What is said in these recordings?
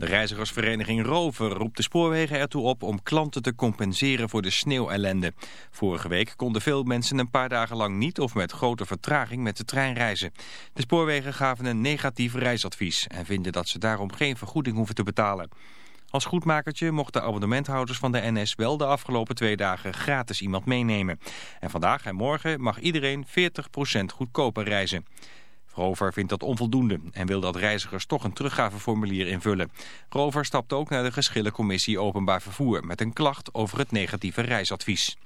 De reizigersvereniging Rover roept de spoorwegen ertoe op om klanten te compenseren voor de sneeuwellende. Vorige week konden veel mensen een paar dagen lang niet of met grote vertraging met de trein reizen. De spoorwegen gaven een negatief reisadvies en vinden dat ze daarom geen vergoeding hoeven te betalen. Als goedmakertje mochten abonnementhouders van de NS wel de afgelopen twee dagen gratis iemand meenemen. En vandaag en morgen mag iedereen 40% goedkoper reizen. Rover vindt dat onvoldoende en wil dat reizigers toch een teruggaveformulier invullen. Rover stapt ook naar de geschillencommissie Openbaar Vervoer met een klacht over het negatieve reisadvies.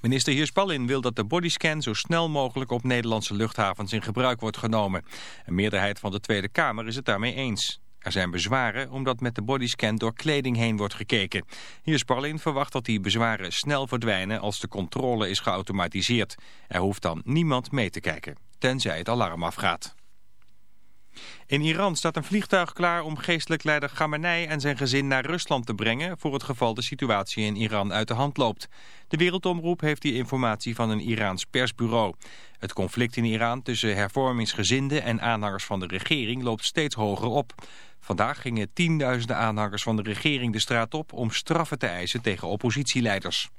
Minister Heerspallin wil dat de bodyscan zo snel mogelijk op Nederlandse luchthavens in gebruik wordt genomen. Een meerderheid van de Tweede Kamer is het daarmee eens. Er zijn bezwaren omdat met de bodyscan door kleding heen wordt gekeken. Heerspallin verwacht dat die bezwaren snel verdwijnen als de controle is geautomatiseerd. Er hoeft dan niemand mee te kijken tenzij het alarm afgaat. In Iran staat een vliegtuig klaar om geestelijk leider Khamenei en zijn gezin naar Rusland te brengen voor het geval de situatie in Iran uit de hand loopt. De Wereldomroep heeft die informatie van een Iraans persbureau. Het conflict in Iran tussen hervormingsgezinden en aanhangers van de regering loopt steeds hoger op. Vandaag gingen tienduizenden aanhangers van de regering de straat op om straffen te eisen tegen oppositieleiders.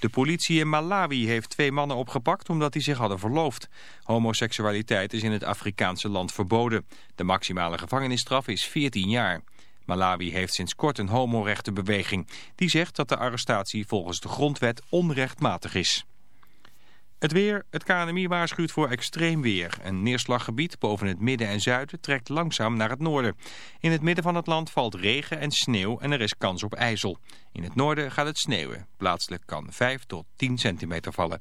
De politie in Malawi heeft twee mannen opgepakt omdat die zich hadden verloofd. Homoseksualiteit is in het Afrikaanse land verboden. De maximale gevangenisstraf is 14 jaar. Malawi heeft sinds kort een homorechtenbeweging. Die zegt dat de arrestatie volgens de grondwet onrechtmatig is. Het weer, het KNMI waarschuwt voor extreem weer. Een neerslaggebied boven het midden en zuiden trekt langzaam naar het noorden. In het midden van het land valt regen en sneeuw en er is kans op ijzel. In het noorden gaat het sneeuwen. Plaatselijk kan 5 tot 10 centimeter vallen.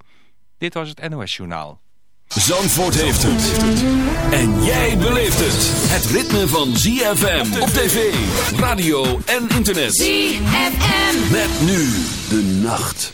Dit was het NOS Journaal. Zandvoort heeft het. En jij beleeft het. Het ritme van ZFM op tv, radio en internet. ZFM. Met nu de nacht.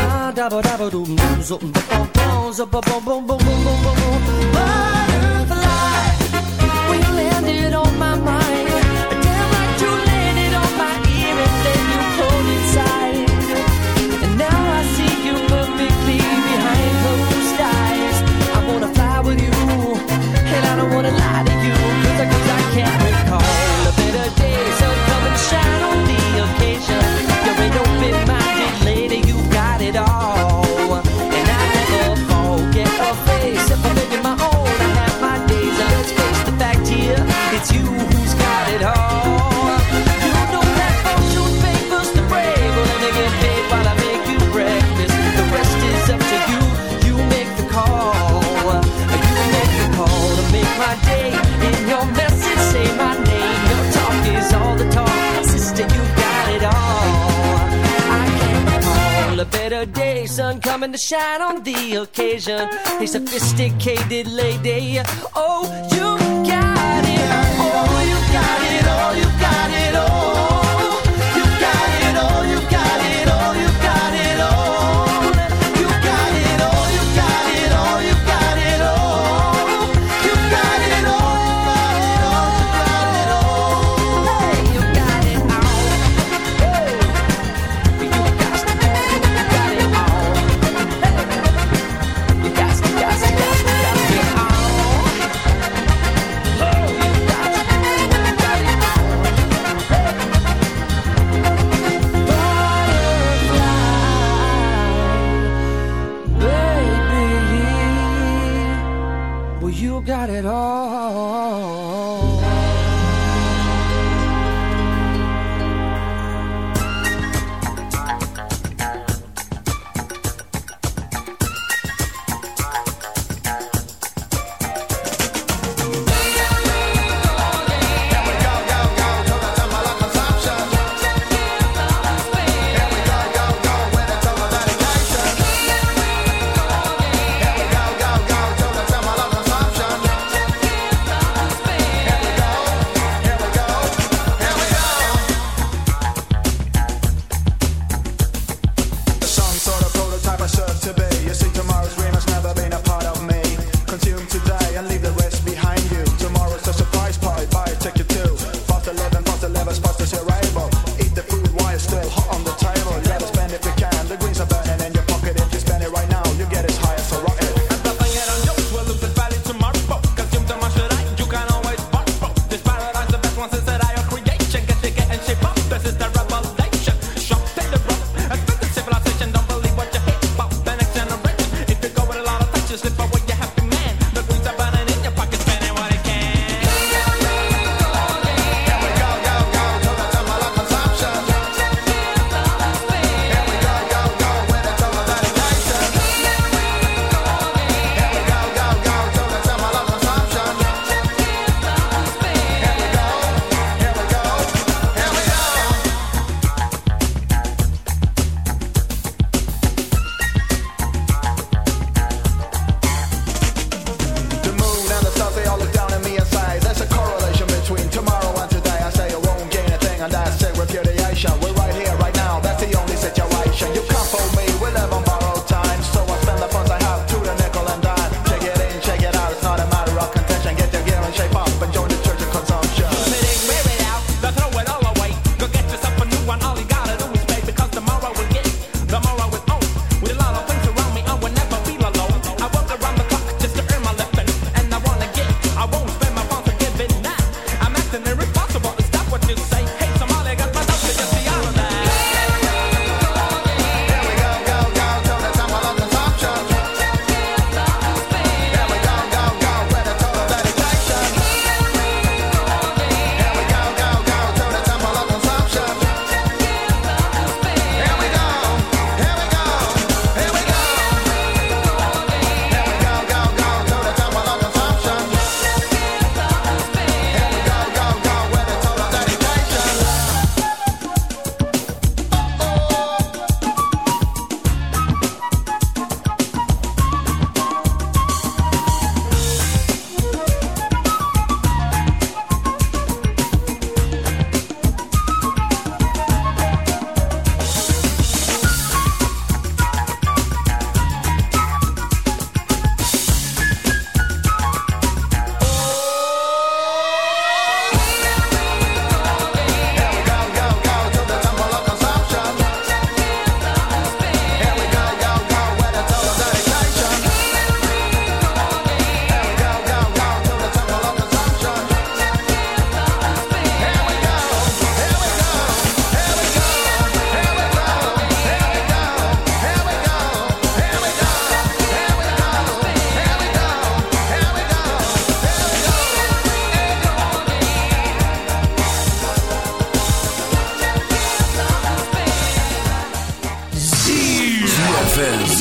dabba dabba doo, zoom, boom.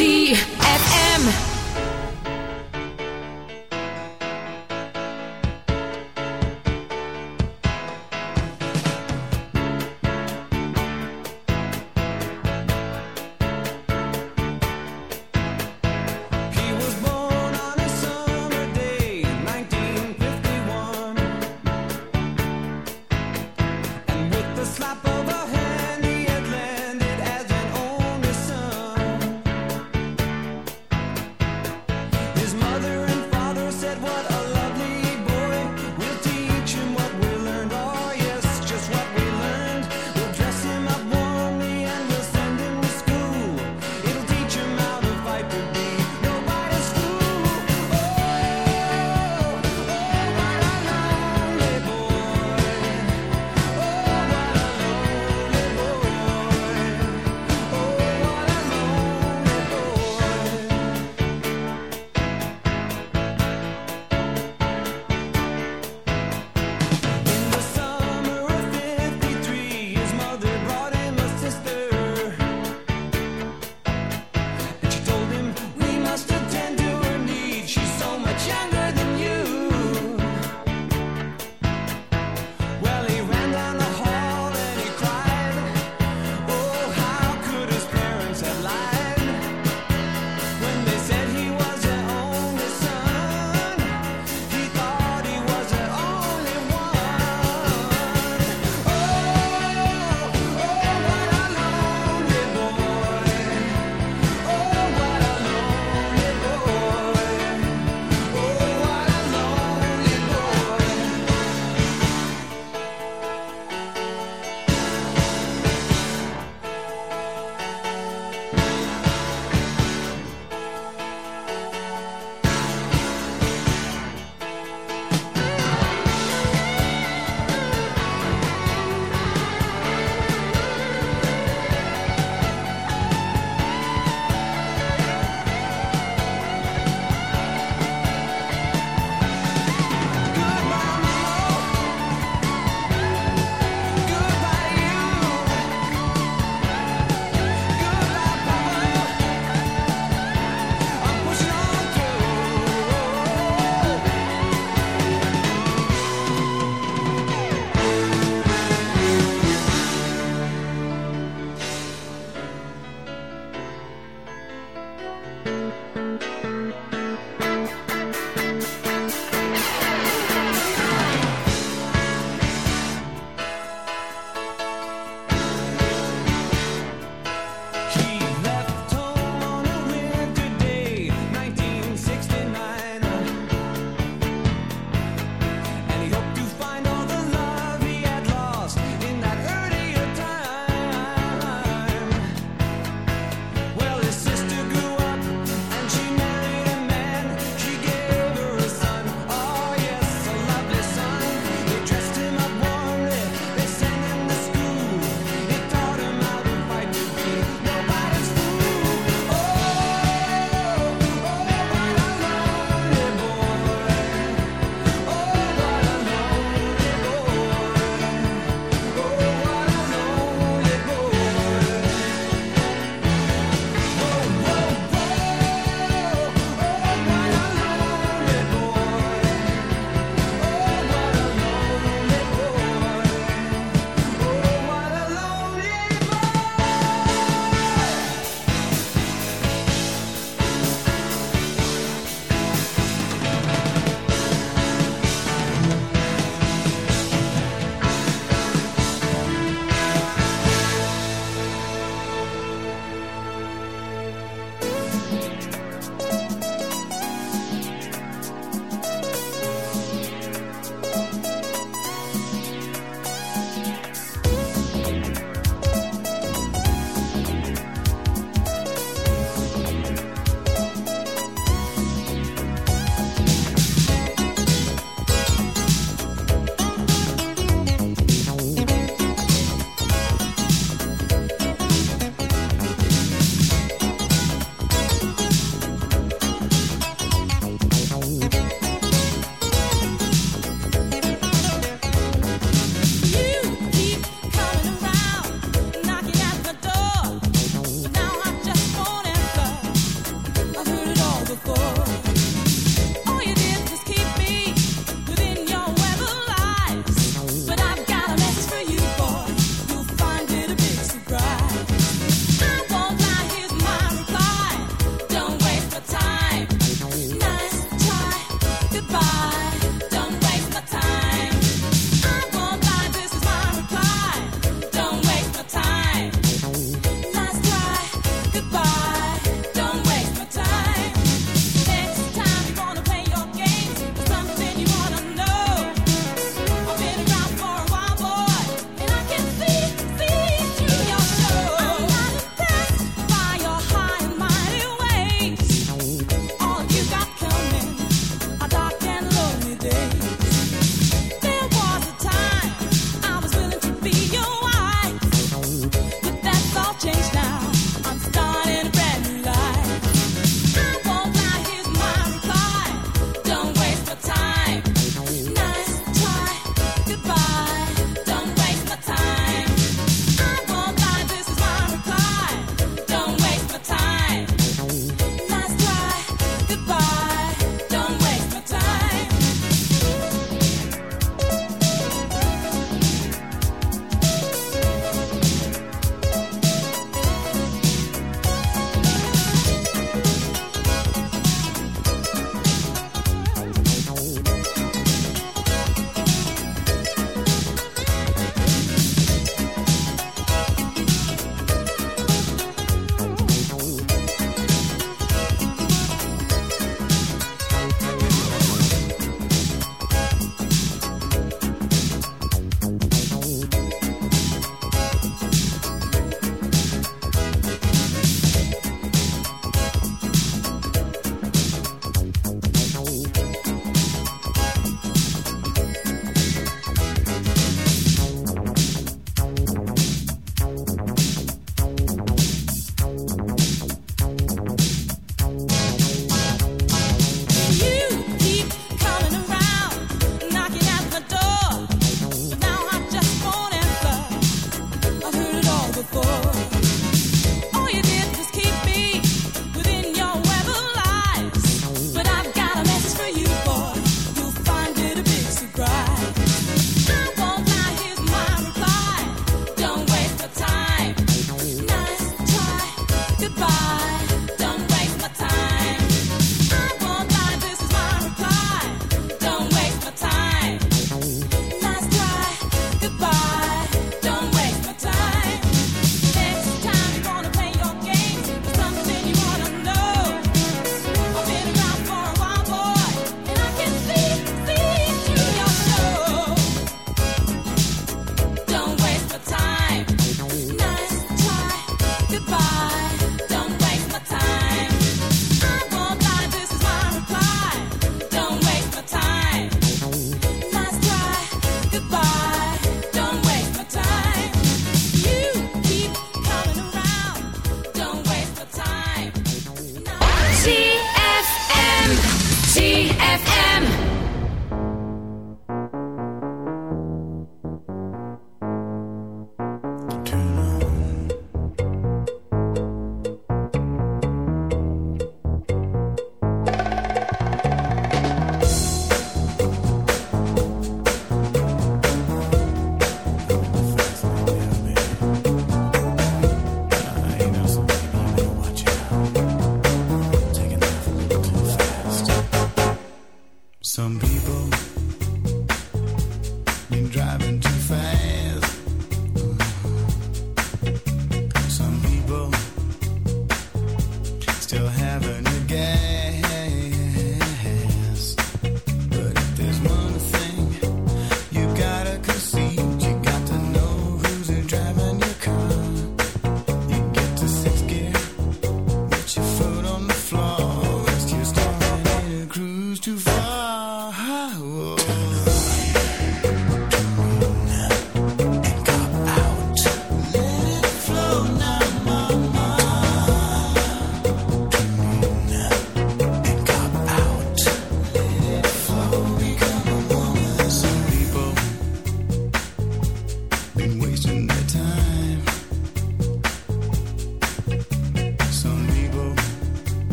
energie.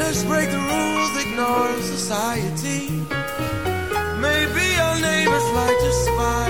Let's break the rules, ignore society. Maybe our neighbors like to spy.